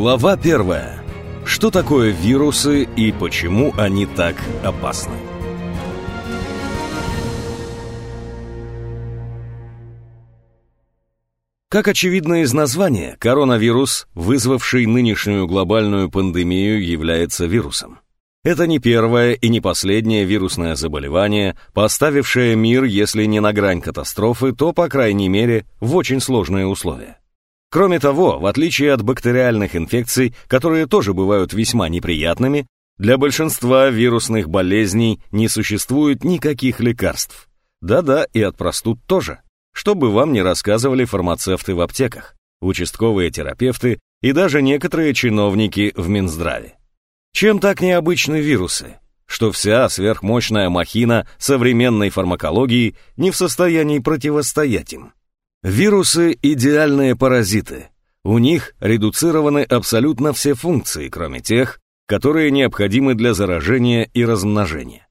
Глава первая. Что такое вирусы и почему они так опасны? Как очевидно из названия, коронавирус, вызвавший нынешнюю глобальную пандемию, является вирусом. Это не первое и не последнее вирусное заболевание, поставившее мир, если не на грань катастрофы, то, по крайней мере, в очень сложные условия. Кроме того, в отличие от бактериальных инфекций, которые тоже бывают весьма неприятными, для большинства вирусных болезней не существует никаких лекарств. Да-да, и от простуд тоже. Что бы вам ни рассказывали фармацевты в аптеках, участковые терапевты и даже некоторые чиновники в Минздраве. Чем так необычны вирусы? Что вся сверхмощная махина современной фармакологии не в состоянии противостоять им. Вирусы – идеальные паразиты. У них редуцированы абсолютно все функции, кроме тех, которые необходимы для заражения и размножения.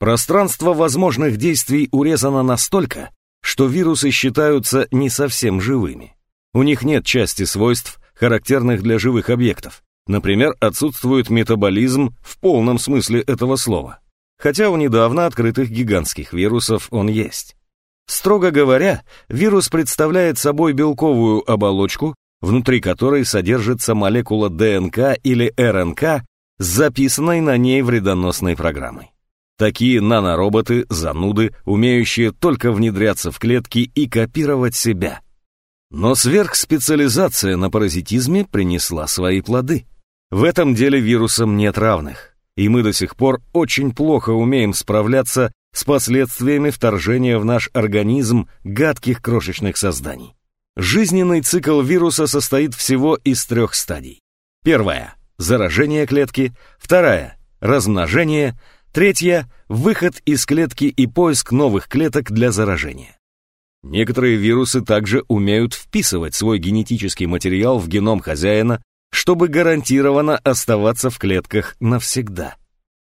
Пространство возможных действий урезано настолько, что вирусы считаются не совсем живыми. У них нет части свойств, характерных для живых объектов. Например, отсутствует метаболизм в полном смысле этого слова. Хотя у недавно открытых гигантских вирусов он есть. Строго говоря, вирус представляет собой белковую оболочку, внутри которой содержится молекула ДНК или РНК с записанной на ней вредоносной программой. Такие нанороботы – зануды, умеющие только внедряться в клетки и копировать себя. Но сверхспециализация на паразитизме принесла свои плоды. В этом деле вирусам нет равных, и мы до сих пор очень плохо умеем справляться с последствиями вторжения в наш организм гадких крошечных созданий. Жизненный цикл вируса состоит всего из трех стадий. Первая – заражение клетки, вторая – размножение, третья – выход из клетки и поиск новых клеток для заражения. Некоторые вирусы также умеют вписывать свой генетический материал в геном хозяина, чтобы гарантированно оставаться в клетках навсегда.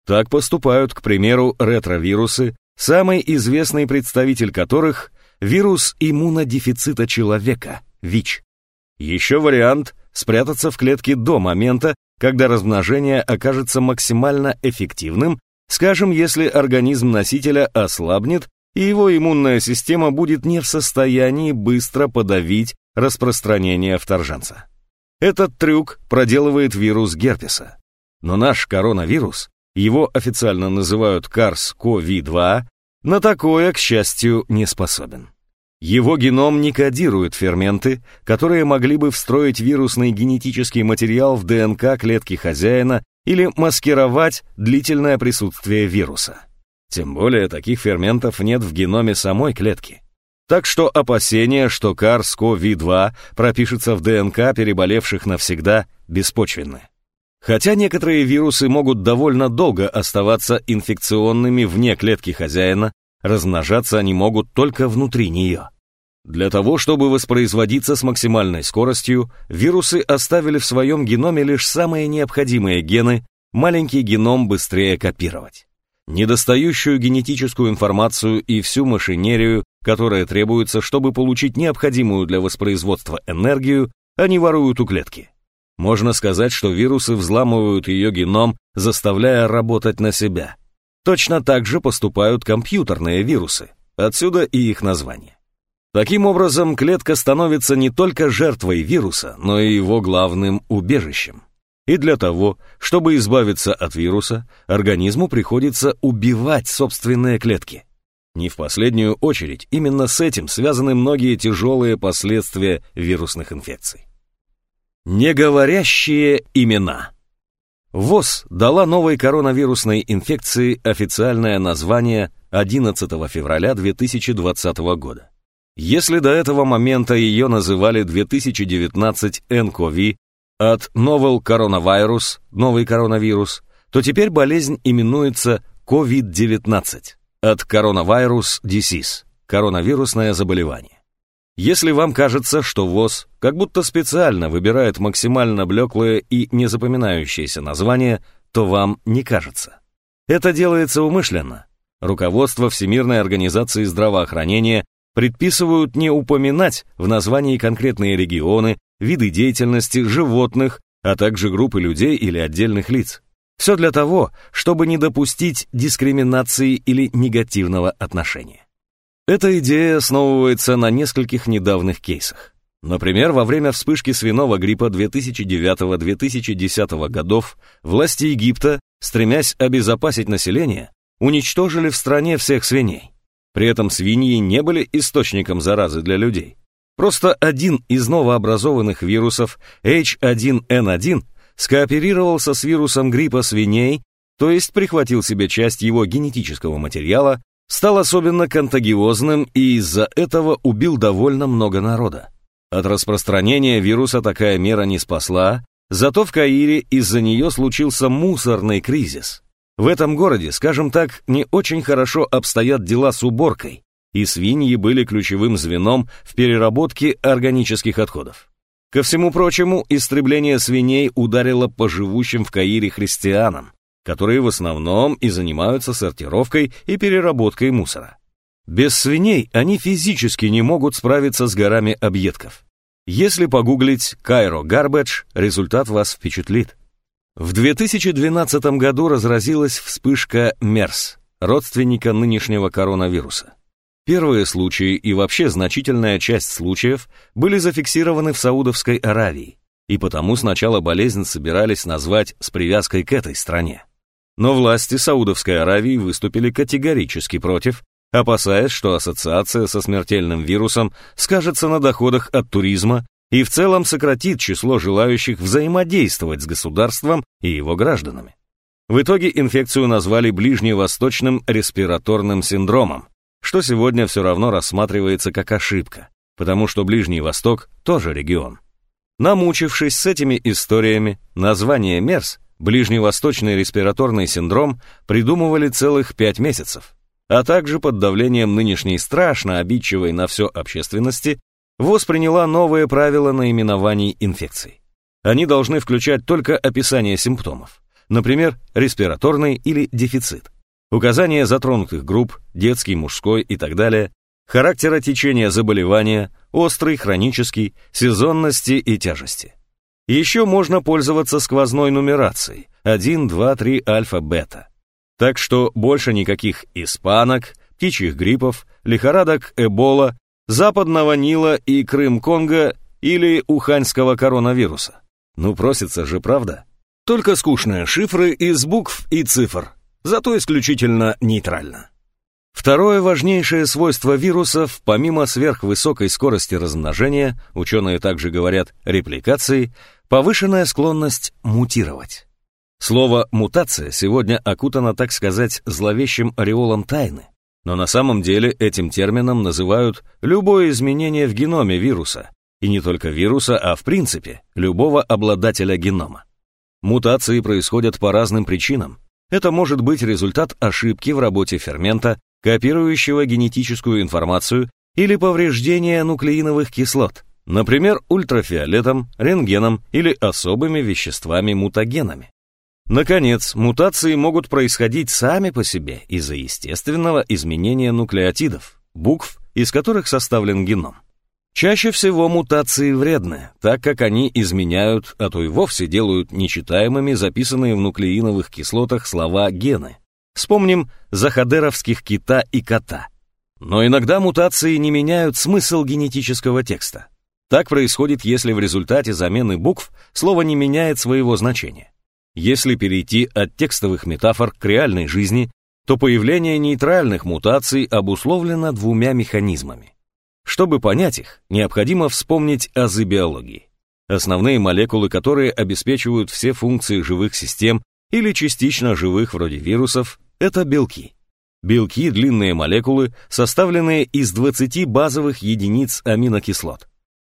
Так поступают, к примеру, ретровирусы, самый известный представитель которых – вирус иммунодефицита человека, ВИЧ. Еще вариант – спрятаться в клетке до момента, когда размножение окажется максимально эффективным, скажем, если организм носителя ослабнет и его иммунная система будет не в состоянии быстро подавить распространение вторженца. Этот трюк проделывает вирус герпеса. Но наш коронавирус его официально называют SARS-CoV-2, на такое, к счастью, не способен. Его геном не кодирует ферменты, которые могли бы встроить вирусный генетический материал в ДНК клетки хозяина или маскировать длительное присутствие вируса. Тем более таких ферментов нет в геноме самой клетки. Так что опасения, что SARS-CoV-2 пропишется в ДНК переболевших навсегда, беспочвенны. Хотя некоторые вирусы могут довольно долго оставаться инфекционными вне клетки хозяина, размножаться они могут только внутри нее. Для того, чтобы воспроизводиться с максимальной скоростью, вирусы оставили в своем геноме лишь самые необходимые гены, маленький геном быстрее копировать. Недостающую генетическую информацию и всю машинерию, которая требуется, чтобы получить необходимую для воспроизводства энергию, они воруют у клетки. Можно сказать, что вирусы взламывают ее геном, заставляя работать на себя. Точно так же поступают компьютерные вирусы, отсюда и их название. Таким образом, клетка становится не только жертвой вируса, но и его главным убежищем. И для того, чтобы избавиться от вируса, организму приходится убивать собственные клетки. Не в последнюю очередь, именно с этим связаны многие тяжелые последствия вирусных инфекций. Неговорящие имена. ВОЗ дала новой коронавирусной инфекции официальное название 11 февраля 2020 года. Если до этого момента ее называли 2019 nCoV от Novel Coronavirus, новый коронавирус, то теперь болезнь именуется COVID-19 от Coronavirus Disease, коронавирусное заболевание. Если вам кажется, что ВОЗ как будто специально выбирает максимально блеклые и незапоминающиеся названия, то вам не кажется. Это делается умышленно. Руководство Всемирной организации здравоохранения предписывают не упоминать в названии конкретные регионы, виды деятельности, животных, а также группы людей или отдельных лиц. Все для того, чтобы не допустить дискриминации или негативного отношения. Эта идея основывается на нескольких недавних кейсах. Например, во время вспышки свиного гриппа 2009-2010 годов власти Египта, стремясь обезопасить население, уничтожили в стране всех свиней. При этом свиньи не были источником заразы для людей. Просто один из новообразованных вирусов H1N1 скооперировался с вирусом гриппа свиней, то есть прихватил себе часть его генетического материала, стал особенно контагиозным и из-за этого убил довольно много народа. От распространения вируса такая мера не спасла, зато в Каире из-за нее случился мусорный кризис. В этом городе, скажем так, не очень хорошо обстоят дела с уборкой, и свиньи были ключевым звеном в переработке органических отходов. Ко всему прочему, истребление свиней ударило по живущим в Каире христианам, которые в основном и занимаются сортировкой и переработкой мусора. Без свиней они физически не могут справиться с горами объедков. Если погуглить «Кайро Гарбедж», результат вас впечатлит. В 2012 году разразилась вспышка МЕРС, родственника нынешнего коронавируса. Первые случаи и вообще значительная часть случаев были зафиксированы в Саудовской Аравии, и потому сначала болезнь собирались назвать с привязкой к этой стране. Но власти Саудовской Аравии выступили категорически против опасаясь, что ассоциация со смертельным вирусом скажется на доходах от туризма и в целом сократит число желающих взаимодействовать с государством и его гражданами. В итоге инфекцию назвали ближневосточным респираторным синдромом, что сегодня все равно рассматривается как ошибка, потому что Ближний Восток тоже регион. Намучившись с этими историями, название МЕРС, ближневосточный респираторный синдром, придумывали целых пять месяцев а также под давлением нынешней страшно обидчивой на все общественности, восприняла новые правила наименований инфекций. Они должны включать только описание симптомов, например, респираторный или дефицит, указание затронутых групп, детский, мужской и так далее, характера течения заболевания, острый, хронический, сезонности и тяжести. Еще можно пользоваться сквозной нумерацией 1, 2, 3, альфа, бета. Так что больше никаких испанок, птичьих гриппов, лихорадок Эбола, западного Нила и Крым-Конго или уханьского коронавируса. Ну, просится же, правда? Только скучные шифры из букв и цифр, зато исключительно нейтрально. Второе важнейшее свойство вирусов, помимо сверхвысокой скорости размножения, ученые также говорят репликации, повышенная склонность мутировать. Слово «мутация» сегодня окутано, так сказать, зловещим ореолом тайны. Но на самом деле этим термином называют любое изменение в геноме вируса. И не только вируса, а в принципе, любого обладателя генома. Мутации происходят по разным причинам. Это может быть результат ошибки в работе фермента, копирующего генетическую информацию, или повреждения нуклеиновых кислот, например, ультрафиолетом, рентгеном или особыми веществами-мутагенами. Наконец, мутации могут происходить сами по себе из-за естественного изменения нуклеотидов, букв, из которых составлен геном. Чаще всего мутации вредны, так как они изменяют, а то и вовсе делают нечитаемыми записанные в нуклеиновых кислотах слова гены. Вспомним захадеровских кита и кота. Но иногда мутации не меняют смысл генетического текста. Так происходит, если в результате замены букв слово не меняет своего значения. Если перейти от текстовых метафор к реальной жизни, то появление нейтральных мутаций обусловлено двумя механизмами. Чтобы понять их, необходимо вспомнить азы биологии. Основные молекулы, которые обеспечивают все функции живых систем или частично живых вроде вирусов, это белки. Белки – длинные молекулы, составленные из 20 базовых единиц аминокислот.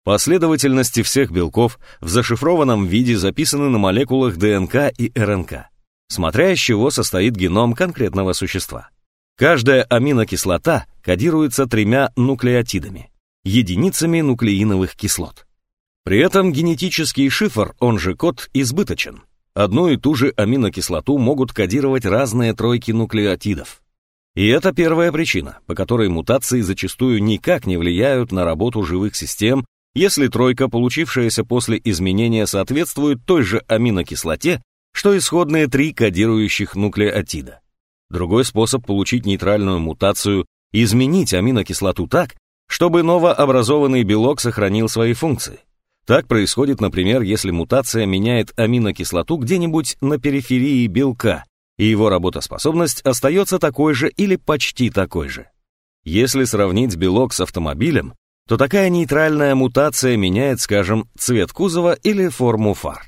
Последовательности всех белков в зашифрованном виде записаны на молекулах ДНК и РНК, смотря из чего состоит геном конкретного существа. Каждая аминокислота кодируется тремя нуклеотидами, единицами нуклеиновых кислот. При этом генетический шифр, он же код, избыточен. Одну и ту же аминокислоту могут кодировать разные тройки нуклеотидов. И это первая причина, по которой мутации зачастую никак не влияют на работу живых систем если тройка, получившаяся после изменения, соответствует той же аминокислоте, что исходные три кодирующих нуклеотида. Другой способ получить нейтральную мутацию – изменить аминокислоту так, чтобы новообразованный белок сохранил свои функции. Так происходит, например, если мутация меняет аминокислоту где-нибудь на периферии белка, и его работоспособность остается такой же или почти такой же. Если сравнить белок с автомобилем, то такая нейтральная мутация меняет, скажем, цвет кузова или форму фар.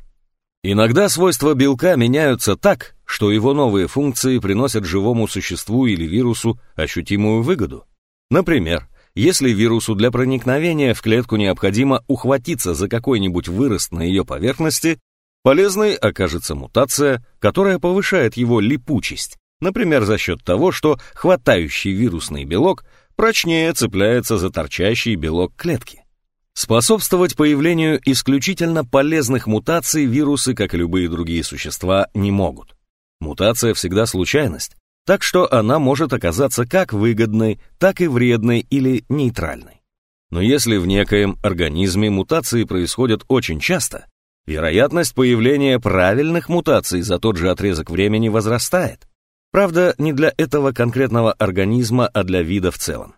Иногда свойства белка меняются так, что его новые функции приносят живому существу или вирусу ощутимую выгоду. Например, если вирусу для проникновения в клетку необходимо ухватиться за какой-нибудь вырост на ее поверхности, полезной окажется мутация, которая повышает его липучесть, например, за счет того, что хватающий вирусный белок прочнее цепляется за торчащий белок клетки. Способствовать появлению исключительно полезных мутаций вирусы, как и любые другие существа, не могут. Мутация всегда случайность, так что она может оказаться как выгодной, так и вредной или нейтральной. Но если в некоем организме мутации происходят очень часто, вероятность появления правильных мутаций за тот же отрезок времени возрастает. Правда, не для этого конкретного организма, а для вида в целом.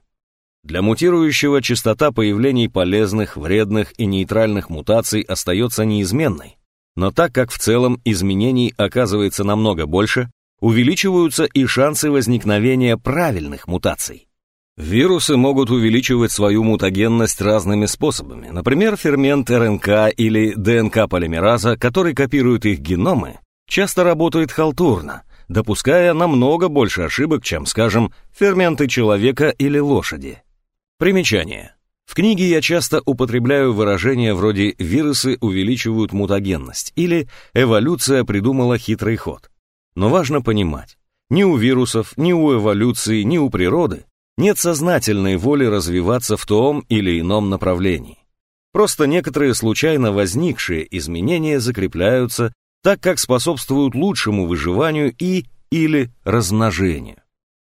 Для мутирующего частота появлений полезных, вредных и нейтральных мутаций остается неизменной. Но так как в целом изменений оказывается намного больше, увеличиваются и шансы возникновения правильных мутаций. Вирусы могут увеличивать свою мутагенность разными способами. Например, фермент РНК или ДНК-полимераза, который копирует их геномы, часто работает халтурно, допуская намного больше ошибок, чем, скажем, ферменты человека или лошади. Примечание. В книге я часто употребляю выражения вроде «вирусы увеличивают мутагенность» или «эволюция придумала хитрый ход». Но важно понимать, ни у вирусов, ни у эволюции, ни у природы нет сознательной воли развиваться в том или ином направлении. Просто некоторые случайно возникшие изменения закрепляются так, как способствуют лучшему выживанию и или размножению.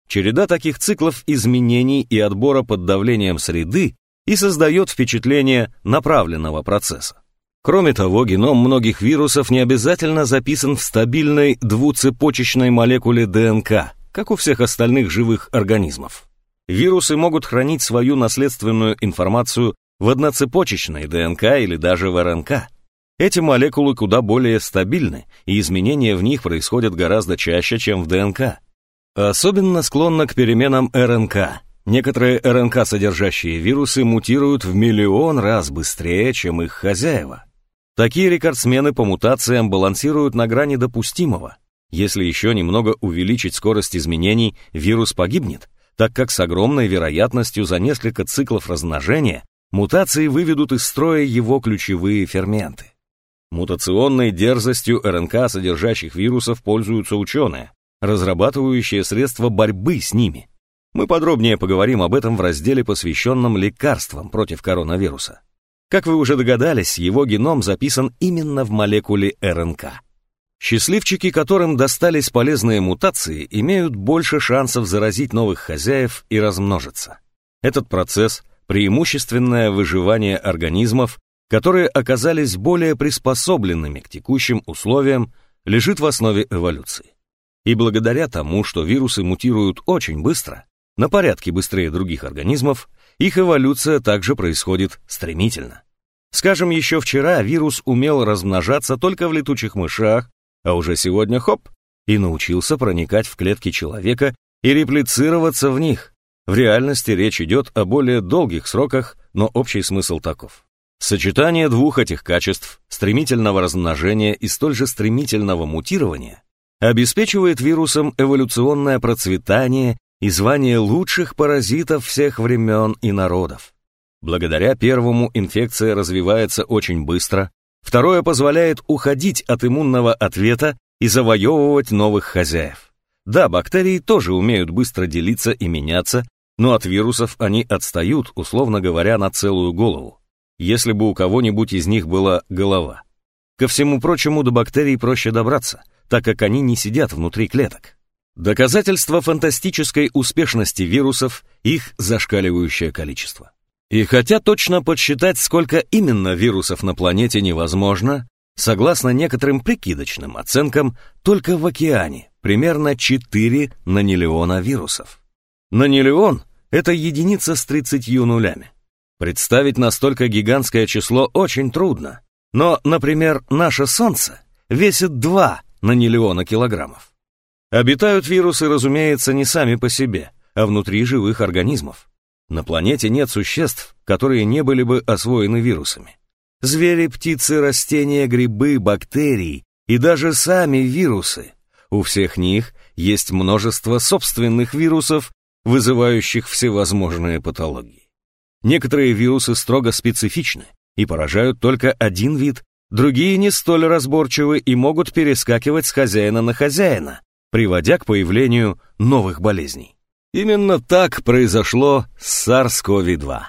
Череда таких циклов изменений и отбора под давлением среды и создает впечатление направленного процесса. Кроме того, геном многих вирусов не обязательно записан в стабильной двуцепочечной молекуле ДНК, как у всех остальных живых организмов. Вирусы могут хранить свою наследственную информацию в одноцепочечной ДНК или даже в РНК. Эти молекулы куда более стабильны, и изменения в них происходят гораздо чаще, чем в ДНК. Особенно склонна к переменам РНК. Некоторые РНК, содержащие вирусы, мутируют в миллион раз быстрее, чем их хозяева. Такие рекордсмены по мутациям балансируют на грани допустимого. Если еще немного увеличить скорость изменений, вирус погибнет, так как с огромной вероятностью за несколько циклов размножения мутации выведут из строя его ключевые ферменты. Мутационной дерзостью РНК, содержащих вирусов, пользуются ученые, разрабатывающие средства борьбы с ними. Мы подробнее поговорим об этом в разделе, посвященном лекарствам против коронавируса. Как вы уже догадались, его геном записан именно в молекуле РНК. Счастливчики, которым достались полезные мутации, имеют больше шансов заразить новых хозяев и размножиться. Этот процесс – преимущественное выживание организмов, которые оказались более приспособленными к текущим условиям, лежит в основе эволюции. И благодаря тому, что вирусы мутируют очень быстро, на порядке быстрее других организмов, их эволюция также происходит стремительно. Скажем, еще вчера вирус умел размножаться только в летучих мышах, а уже сегодня хоп, и научился проникать в клетки человека и реплицироваться в них. В реальности речь идет о более долгих сроках, но общий смысл таков. Сочетание двух этих качеств, стремительного размножения и столь же стремительного мутирования, обеспечивает вирусам эволюционное процветание и звание лучших паразитов всех времен и народов. Благодаря первому инфекция развивается очень быстро, второе позволяет уходить от иммунного ответа и завоевывать новых хозяев. Да, бактерии тоже умеют быстро делиться и меняться, но от вирусов они отстают, условно говоря, на целую голову, если бы у кого-нибудь из них была голова. Ко всему прочему, до бактерий проще добраться – так как они не сидят внутри клеток. Доказательство фантастической успешности вирусов – их зашкаливающее количество. И хотя точно подсчитать, сколько именно вирусов на планете невозможно, согласно некоторым прикидочным оценкам, только в океане примерно 4 нанилеона вирусов. Нанилеон — это единица с 30 нулями. Представить настолько гигантское число очень трудно, но, например, наше Солнце весит 2 нанилеона килограммов. Обитают вирусы, разумеется, не сами по себе, а внутри живых организмов. На планете нет существ, которые не были бы освоены вирусами. Звери, птицы, растения, грибы, бактерии и даже сами вирусы. У всех них есть множество собственных вирусов, вызывающих всевозможные патологии. Некоторые вирусы строго специфичны и поражают только один вид, другие не столь разборчивы и могут перескакивать с хозяина на хозяина, приводя к появлению новых болезней. Именно так произошло с SARS-CoV-2.